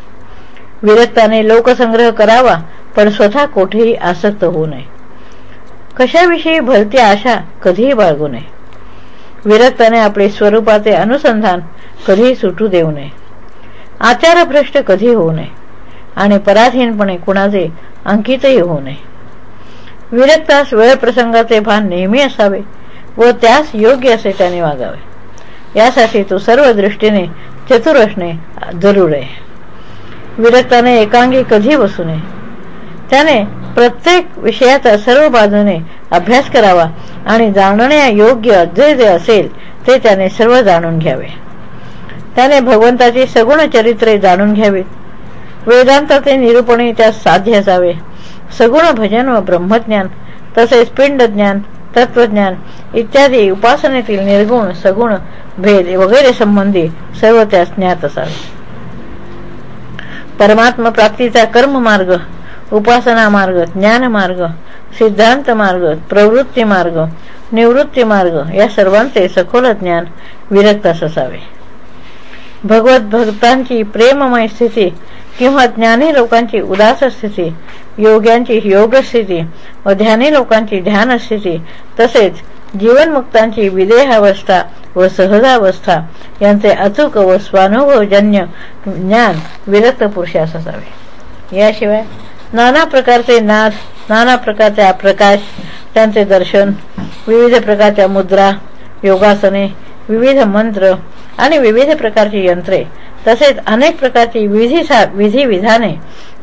विरक्ताने लोकसंग्रह करावा पण स्वतः कोठेही आसक्त होऊ नये. कशाविषयी भलती आशा कधीही बाळगू नये. विरक्ताने आपले स्वरूपाचे अनुसंधान कधीही सुटू देऊ नये. आचारभ्रष्ट कधी होऊ नये. आणि पराधीनपणे कुणाचे अंकितही होऊ नये. विरक्तास वेळप्रसंगाचे भान नेहमी असावे व त्यास योग्य असे त्याने वागावे. यासाठी तो सर्व दृष्टीने चतुर असणे जरूर आहे. विरक्ताने एकांगी कधी बसू नये. त्याने प्रत्येक विषयाचा सर्व बाजूने अभ्यास करावा आणि जाणण्या योग्य जे जे असेल ते त्याने सर्व जाणून घ्यावे. त्याने भगवंताची सगुण चरित्रे जाणून घ्यावीत वेदांताचे निरूपणे त्यास साध्य असावे. सगुण भजन व ब्रह्मज्ञान तसेच पिंडज्ञान तत्वज्ञान इत्यादी उपासनेतील निर्गुण सगुण भेद वगैरे संबंधी सर्व त्यास ज्ञात असावे. परमात्म प्राप्तीचा कर्म मार्ग उपासना मार्ग ज्ञान मार्ग सिद्धांत मार्ग प्रवृत्ती मार्ग निवृत्ती मार्ग या सर्वांचे सखोल ज्ञान विरक्तास असावे. भगवत भक्तांची प्रेममय स्थिती किंवा ज्ञानी लोकांची उदास स्थिती योग्यांची योगस्थिती व ध्यानी लोकांची ध्यानस्थिती तसेच जीवनमुक्तांची विदेहावस्था व सहजावस्था यांचे अचूक व स्वानुभवजन्य ज्ञान विरक्त पुरुषास असावे. याशिवाय नाना प्रकारचे नाद नाना प्रकारचे प्रकाश त्यांचे दर्शन विविध प्रकारच्या मुद्रा योगासने विविध मंत्र आणि विविध प्रकारची यंत्रे तसेच अनेक प्रकारची विधी विधी विधाने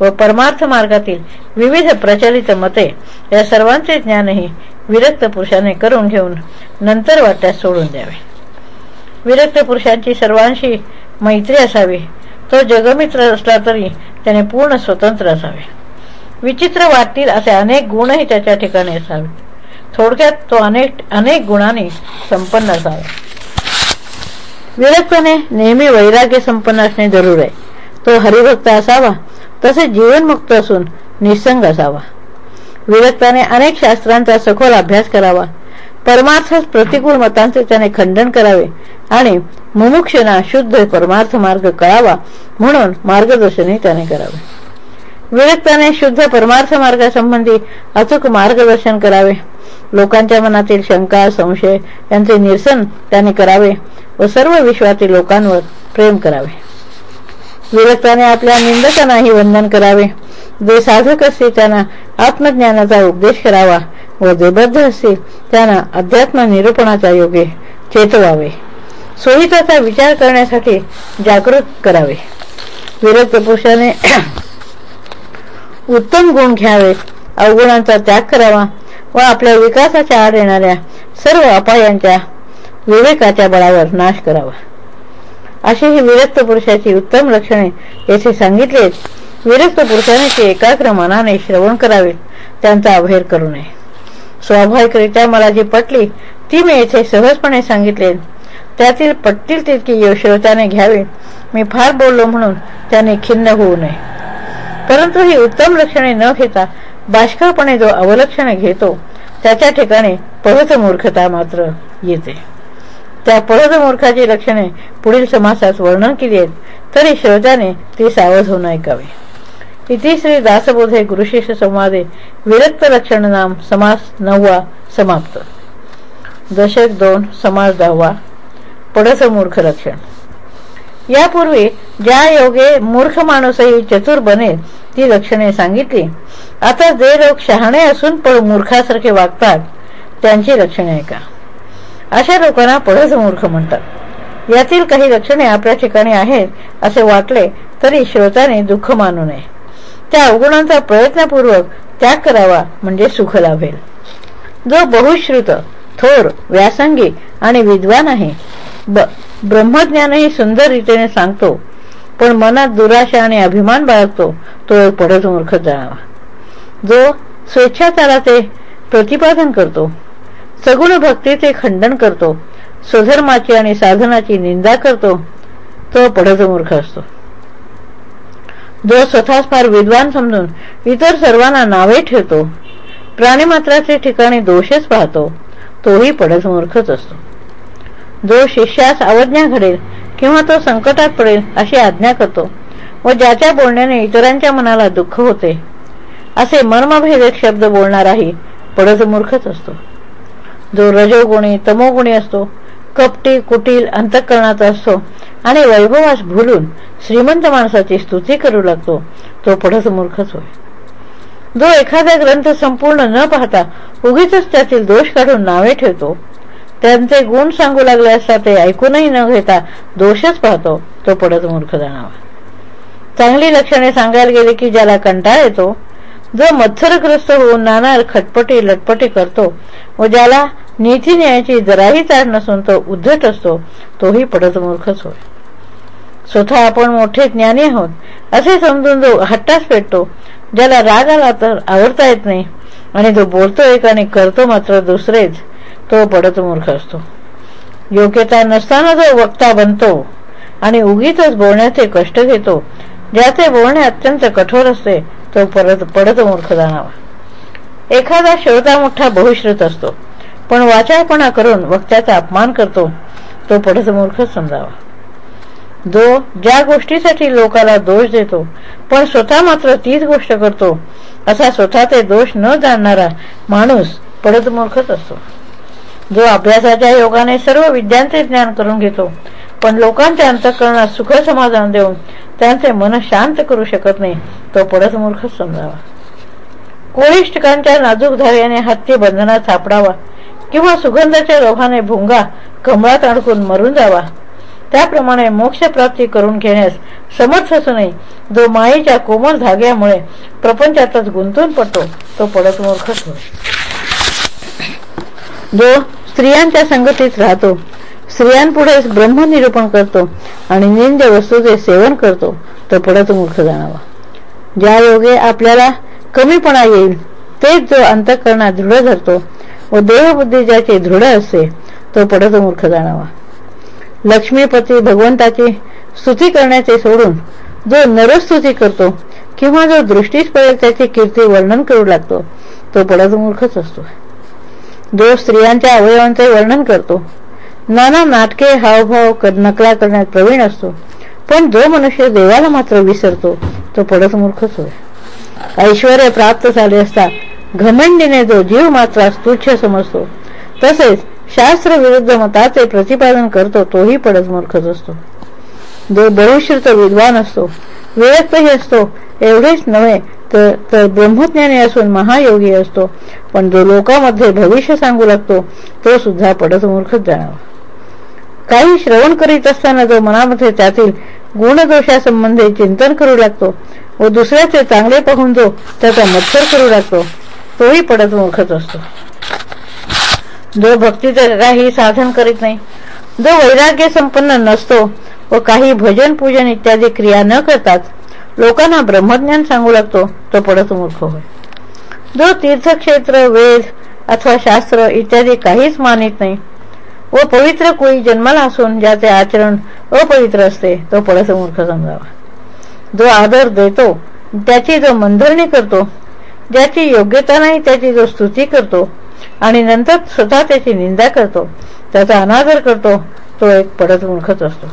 व परमार्थ मार्गातील विविध प्रचलित मते या सर्वांचे ज्ञानही विरक्त पुरुषाने करून घेऊन नंतर वाट्यात सोडून द्यावे. विरक्त पुरुषांची सर्वांशी मैत्री असावी. तो जगमित्र असला तरी त्याने पूर्ण स्वतंत्र असावे. विचित्र वाटतील असे अनेक गुणही त्याच्या ठिकाणी असावे थोडक्यात तो अनेक अनेक गुणांनी संपन्न असावा. विरक्तने नेहमी वैराग्य संपन्न असणे जरूर आहे. तो हरिभक्त असावा तसे जीवनमुक्त असून निसंग असावा. विरक्ताने अनेक शास्त्रांचा सखोल अभ्यास करावा. परमार्थ प्रतिकूल मतांचे त्याने खंडन करावे आणि मुमुक्षना शुद्ध परमार्थ मार्ग कळावा म्हणून मार्गदर्शनही त्याने करावे. विरक्ताने शुद्ध परमार्थ मार्गासंबंधी अचूक मार्गदर्शन करावे. लोकांच्या मनातील शंका संशय यांचे निरसन त्याने करावे व सर्व विश्वातील लोकांवर प्रेम करावे. विरक्ताने आपल्या निंदकांनाही वंदन करावे. जे साधक असतील त्यांना आत्मज्ञानाचा उपदेश करावा व जे बद्ध असतील त्यांना अध्यात्म निरूपणाचा योगे चेतवावे. सोहिताचा विचार करण्यासाठी जागृत करावे. विरक्त पुरुषाने उत्तम गुण घ्यावे. अवगुणांचा त्याग करावा. व आपल्या विकासाच्या आड येणाऱ्या सर्व अपायांच्या विवेकाच्या बळावर नाश करावा. अशी ही विरक्त पुरुषाची उत्तम लक्षणे येथे सांगितले विरक्त पुरुषाने ते एकाग्र मनाने श्रवण करावे त्यांचा अभेर करू नये. स्वाभाविकरित्या मला जी पटली ती मी येथे सहजपणे सांगितले त्यातील पटतील तितकी श्रोत्याने घ्यावे. मी फार बोललो म्हणून त्याने खिन्न होऊ नये. परंतु ही उत्तम लक्षणे न घेता बाष्कळपणे जो अवलक्षणे घेतो त्याच्या ठिकाणी पहतमूर्खता मात्र येते. त्या पहतमूर्खाची लक्षणे पुढील समासात वर्णन केली आहेत तरी श्रोत्याने ती सावध होऊन ऐकावे इति श्री दासबोधे गुरुशिष्य संवादे विरक्त लक्षण नाम समास नववा समाप्त. दशक दोन समास दहावा पडसमूर्ख लक्षण. यापूर्वी ज्या योगे मूर्ख माणूसही चतुर बनेल ती लक्षणे सांगितली. आता जे लोक शहाणे असून पण मूर्खासारखे वागतात त्यांची लक्षणे ऐका अशा लोकांना पडस मूर्ख म्हणतात. यातील काही लक्षणे आपल्या ठिकाणी आहेत असे वाटले तरी श्रोताने दुःख मानू नये. त्या अवगुणांचा प्रयत्नपूर्वक त्याग करावा म्हणजे सुख लाभेल. जो बहुश्रुत थोर व्यासंगी आणि विद्वान आहे ब ब्रह्मज्ञानही सुंदर रीतीने सांगतो पण मनात दुराशा आणि अभिमान बाळगतो तो एक पडत मूर्ख जाणावा जो स्वेच्छाचाराचे प्रतिपादन करतो सगुण भक्तीचे खंडन करतो स्वधर्माची आणि साधनाची निंदा करतो तो पडत मूर्ख असतो. जो स्वतःच फार विद्वान समजून इतर सर्वांना नावे ठेवतो प्राणीमात्राचे ठिकाणी दोषच पाहतो तोही पडत मूर्खच असतो. जो शिष्यास अवज्ञा घडेल किंवा तो संकटात पडेल अशी आज्ञा करतो व ज्याच्या बोलण्याने इतरांच्या मनाला दुःख होते असे मर्मभेदक शब्द बोलणाराही पडत मूर्खच असतो. जो रजोगुणी तमोगुणी असतो कपटी कुटील अंतःकरणाचा असतो आणि वैभवास भुलून श्रीमंत माणसाची स्तुती करू लागतो तो पडत मूर्खच होय. जो एखादा ग्रंथ संपूर्ण न पाहता उगीच त्यातील दोष काढून नावे ठेवतो त्यांचे गुण सांगू लागले असता ते ऐकूनही न घेता दोषच पाहतो तो पडत मूर्ख जाणावा चांगली लक्षणे सांगायला गेले की ज्याला कंटाळ येतो जो मत्सरग्रस्त होऊन नाना खटपटी लटपटी करतो व ज्याला नीती न्यायाची जराही चाळ नसून तो उद्धट असतो तोही पडत मूर्खच होय. स्वतः आपण मोठे ज्ञानी आहोत असे समजून जो हट्टास पेटतो ज्याला राग आला तर आवडता येत नाही आणि जो बोलतो एक आणि करतो मात्र दुसरेच तो पडत मूर्ख असतो. योग्यता नसताना जो वक्ता बनतो आणि उगीच बोलण्याचे कष्ट घेतो ज्याचे बोलणे अत्यंत कठोर असते तो परत पडत मूर्ख जाणावा. एखादा श्रोता मोठा बहुश्रुत असतो पण वाचाळपणा करून वक्त्याचा अपमान करतो तो पडत मूर्खच समजावा. जो ज्या गोष्टीसाठी लोकाला दोष देतो पण स्वतः मात्र तीच गोष्ट करतो असा स्वतः ते दोष न जाणणारा माणूस पडत मूर्खच असतो. जो अभ्यासाच्या योगाने सर्व विद्यांचे ज्ञान करून घेतो. पण लोकांच्या अंतकरणात सुख समाधान देऊन त्यांचे मन शांत करू शकत नाही तो पडत मूर्ख समजावा. कोळिष्टकांच्या नाजूक धार्याने हत्ती बंधनात सापडावा किंवा सुगंधाच्या लोभाने भुंगा कमळात अडकून मरून जावा. त्याप्रमाणे मोक्षप्राप्ती करून घेण्यास समर्थ असूनही जो मायेच्या कोमल धाग्यामुळे प्रपंचातच गुंतून पडतो तो पडत मूर्खच होय. जो स्त्रियांच्या संगतीत राहतो स्त्रियांपुढे ब्रह्मनिरूपण करतो आणि निंद वस्तूचे सेवन करतो तो पडत मूर्ख जाणावा. ज्या योगे आपल्याला कमीपणा येईल तेच जो अंतःकरणात दृढ धरतो व देवबुद्धी ज्याची दृढ असते तो पडत मूर्ख जाणावा. लक्ष्मीपती भगवंताची स्तुती करण्याचे सोडून जो नरस्तुती करतो किंवा जो दृष्टीस पडेल त्याची कीर्ती वर्णन करू लागतो तो पडत मूर्खच असतो. जो स्त्रियांच्या अवयवांचे वर्णन करतो. नाना नाटके हावभाव नकला करण्यात प्रवीण असतो. पण जो मनुष्य देवाला मात्र विसरतो तो पडत मूर्खच होय. ऐश्वर प्राप्त झाले असता घमंडीने जो जीव मात्र तुच्छ समजतो तसेच शास्त्र विरुद्ध मताचे प्रतिपादन करतो तोही पडत मूर्खच असतो. जो बहुश्रुत विद्वान असतो विरक्तही असतो एवढेच नव्हे तर ब्रह्मज्ञानी असून महायोगी असतो. पण जो लोकांमध्ये भविष्य सांगू लागतो तो सुद्धा पडत मूर्खच जाणावा काही श्रवण करीत असताना जो मनामध्ये त्यातील गुणदोषासंबंधी चिंतन करू लागतो व दुसऱ्याचे चांगले पाहून जो त्याचा मत्सर करू लागतो तोही पडत मूर्खच असतो. जो भक्तीचे काही साधन करीत नाही जो वैराग्य संपन्न नसतो व काही भजन पूजन इत्यादी क्रिया न करतात लोकांना ब्रह्मज्ञान सांगू लागतो तो पडत मूर्ख होय. जो तीर्थक्षेत्र वेद अथवा शास्त्र इत्यादी काहीच मानित नाही व पवित्र कुळी जन्माला असून ज्याचे आचरण अपवित्र असते तो पडत मूर्ख समजावा. जो आदर देतो त्याची जो मंधरणी करतो ज्याची योग्यता नाही त्याची जो स्तुती करतो आणि नंतर स्वतः त्याची निंदा करतो त्याचा अनादर करतो तो एक पडत मूर्खच असतो.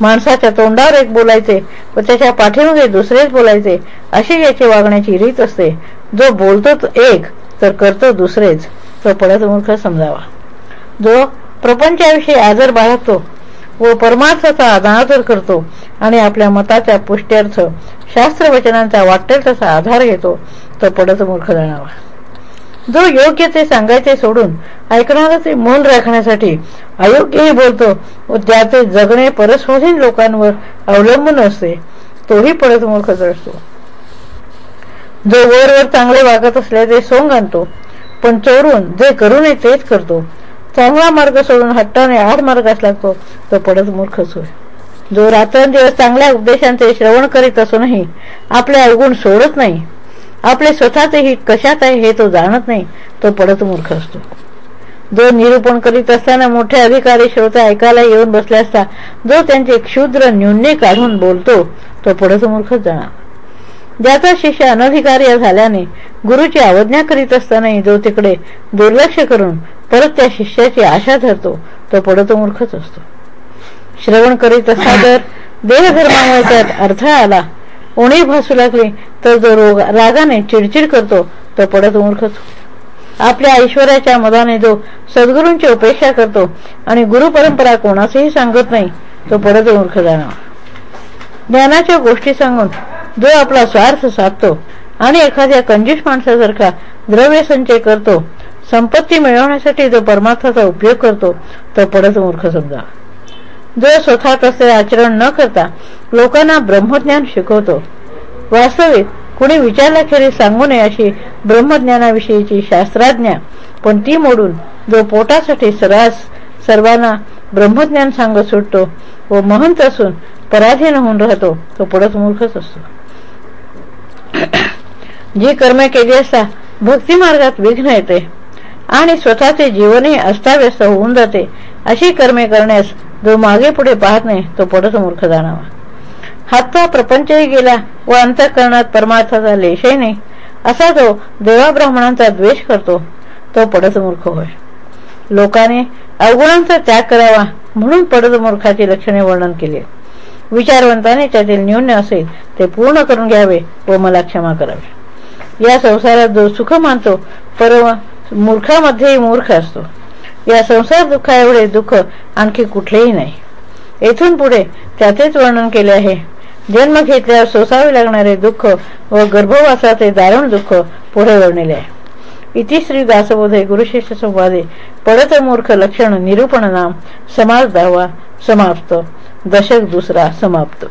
माणसाच्या तोंडावर एक बोलायचे व त्याच्या पाठीमागे दुसरेच बोलायचे अशी याची वागण्याची रीत असते. जो बोलतो एक तर करतो दुसरेच. तो पडतमूर्ख समजावा. जो प्रपंचाविषयी आदर बाळगतो व परमार्थाचा अनादर करतो आणि आपल्या मताच्या पुष्ट्यर्थ शास्त्रवचनांचा वाटेल तसा आधार घेतो तो पडतमूर्ख जाणावा जो योग्य ते सांगायचे सोडून ऐकणाराचे मौन राखण्यासाठी अयोग्यही बोलतो व त्याचे जगणे परस्वधीन लोकांवर अवलंबून असते तोही पडत मूर्खच असतो जो वरवर चांगले वागत असल्याचे सोंग आणतो पण चोरून जे करू नये तेच करतो. चांगला मार्ग सोडून हट्टाने आठ मार्गास लागतो तो पडत मूर्खच होय जो रात्रंदिवस चांगल्या उपदेशांचे श्रवण करीत असूनही आपले अवगुण सोडत नाही आपले स्वतःचे हित कशात आहे हे तो जाणत नाही तो पडत मूर्ख असतो. जो निरूपण करीत असताना मोठे अधिकारी श्रोते ऐकायला येऊन बसले असता जो त्यांचे क्षुद्र न्यून्य काढून बोलतो तो पडत मूर्खच जाणार. ज्याचा शिष्य अनधिकार्य झाल्याने गुरुची अवज्ञा करीत असतानाही जो तिकडे दुर्लक्ष करून परत त्या शिष्याची आशा धरतो तो पडत मूर्खच असतो. श्रवण करीत असता तर देहधर्मामुळे त्यात अडथळा आला उणीव भासू लागली तर जो रोग रागाने चिडचिड करतो तो पडत मूर्खच आपल्या ऐश्वर्याच्या मदाने जो सद्गुरूंची उपेक्षा करतो आणि गुरुपरंपरा कोणासही सांगत नाही तो पडत मूर्ख जाणार. ज्ञानाच्या गोष्टी सांगून जो आपला स्वार्थ साधतो आणि एखाद्या कंजूष माणसासारखा द्रव्य संचय करतो संपत्ती मिळवण्यासाठी जो परमार्थाचा उपयोग करतो तो पडत मूर्ख समजा. जो स्वतः तसे आचरण न करता लोकांना ब्रह्मज्ञान शिकवतो. वास्तविक कुणी विचारल्याखेरीज सांगू नये अशी ब्रह्मज्ञानाविषयीची शास्त्राज्ञा पण ती मोडून जो पोटासाठी सरास सर्वांना ब्रह्मज्ञान सांगत सुटतो व महंत असून पराधीन होऊन राहतो तो पडत मूर्खच असतो. जी कर्मे केली असता भक्ती मार्गात विघ्न येते आणि स्वतःचे जीवनही अस्ताव्यस्त होऊन जाते अशी कर्मे करण्यास जो मागे पुढे पाहत नाही तो पडत मूर्ख जाणावा हातचा प्रपंचही गेला व अंतःकरणात परमार्थाचा लेशही नाही. असा जो देवाब्राह्मणांचा द्वेष करतो तो पडत मूर्ख होय. लोकाने अवगुणांचा त्याग करावा म्हणून पडत मूर्खाची लक्षणे वर्णन केली. विचारवंताने त्यातील न्यून्य असेल ते पूर्ण करून घ्यावे व मला क्षमा करावी. या संसारात जो सुख मानतो परवा मूर्खामध्येही मूर्ख असतो. या संसार दुःखा एवढे दुःख आणखी कुठलेही नाही. येथून पुढे त्याचेच वर्णन केले आहे. जन्म घेतल्यावर सोसावे लागणारे दुःख व गर्भवासाचे दारुण दुःख पुढे वर्णिले आहे. इतिश्री दासबोधे गुरुशिष्य संवादे. पडत मूर्ख लक्षण निरूपण नाम समाज दहावा समाप्त. दशक दुसरा समाप्त.